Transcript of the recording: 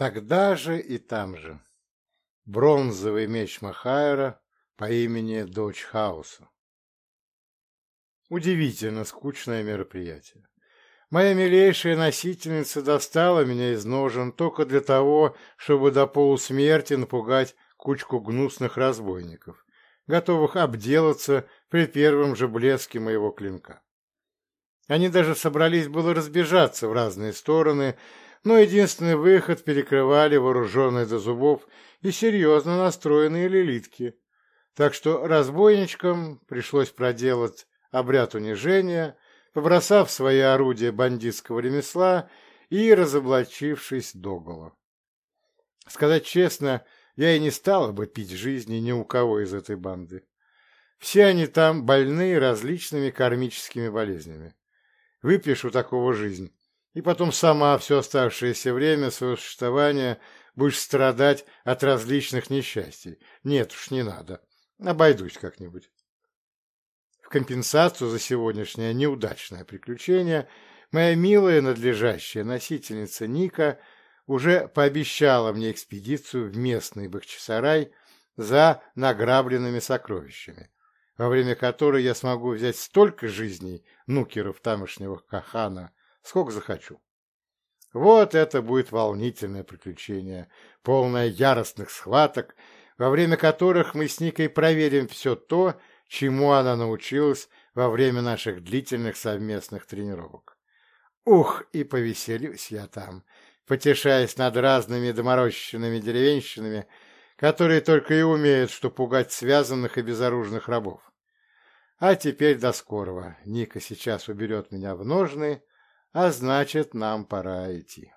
Тогда же и там же. Бронзовый меч Махайра по имени Дочь Хаоса. Удивительно скучное мероприятие. Моя милейшая носительница достала меня из ножен только для того, чтобы до полусмерти напугать кучку гнусных разбойников, готовых обделаться при первом же блеске моего клинка. Они даже собрались было разбежаться в разные стороны, но единственный выход перекрывали вооруженные до зубов и серьезно настроенные лилитки, так что разбойничкам пришлось проделать обряд унижения, побросав свои орудия бандитского ремесла и разоблачившись догола. Сказать честно, я и не стала бы пить жизни ни у кого из этой банды. Все они там больны различными кармическими болезнями. Выпьешь у такого жизнь, и потом сама все оставшееся время своего существования будешь страдать от различных несчастий. Нет уж, не надо. Обойдусь как-нибудь. В компенсацию за сегодняшнее неудачное приключение моя милая надлежащая носительница Ника уже пообещала мне экспедицию в местный Бахчисарай за награбленными сокровищами, во время которой я смогу взять столько жизней нукеров тамошнего Кахана, сколько захочу. Вот это будет волнительное приключение, полное яростных схваток, во время которых мы с Никой проверим все то, чему она научилась во время наших длительных совместных тренировок. Ух, и повеселюсь я там, потешаясь над разными доморощенными деревенщинами, которые только и умеют, что пугать связанных и безоружных рабов. А теперь до скорого. Ника сейчас уберет меня в ножны, а значит, нам пора идти.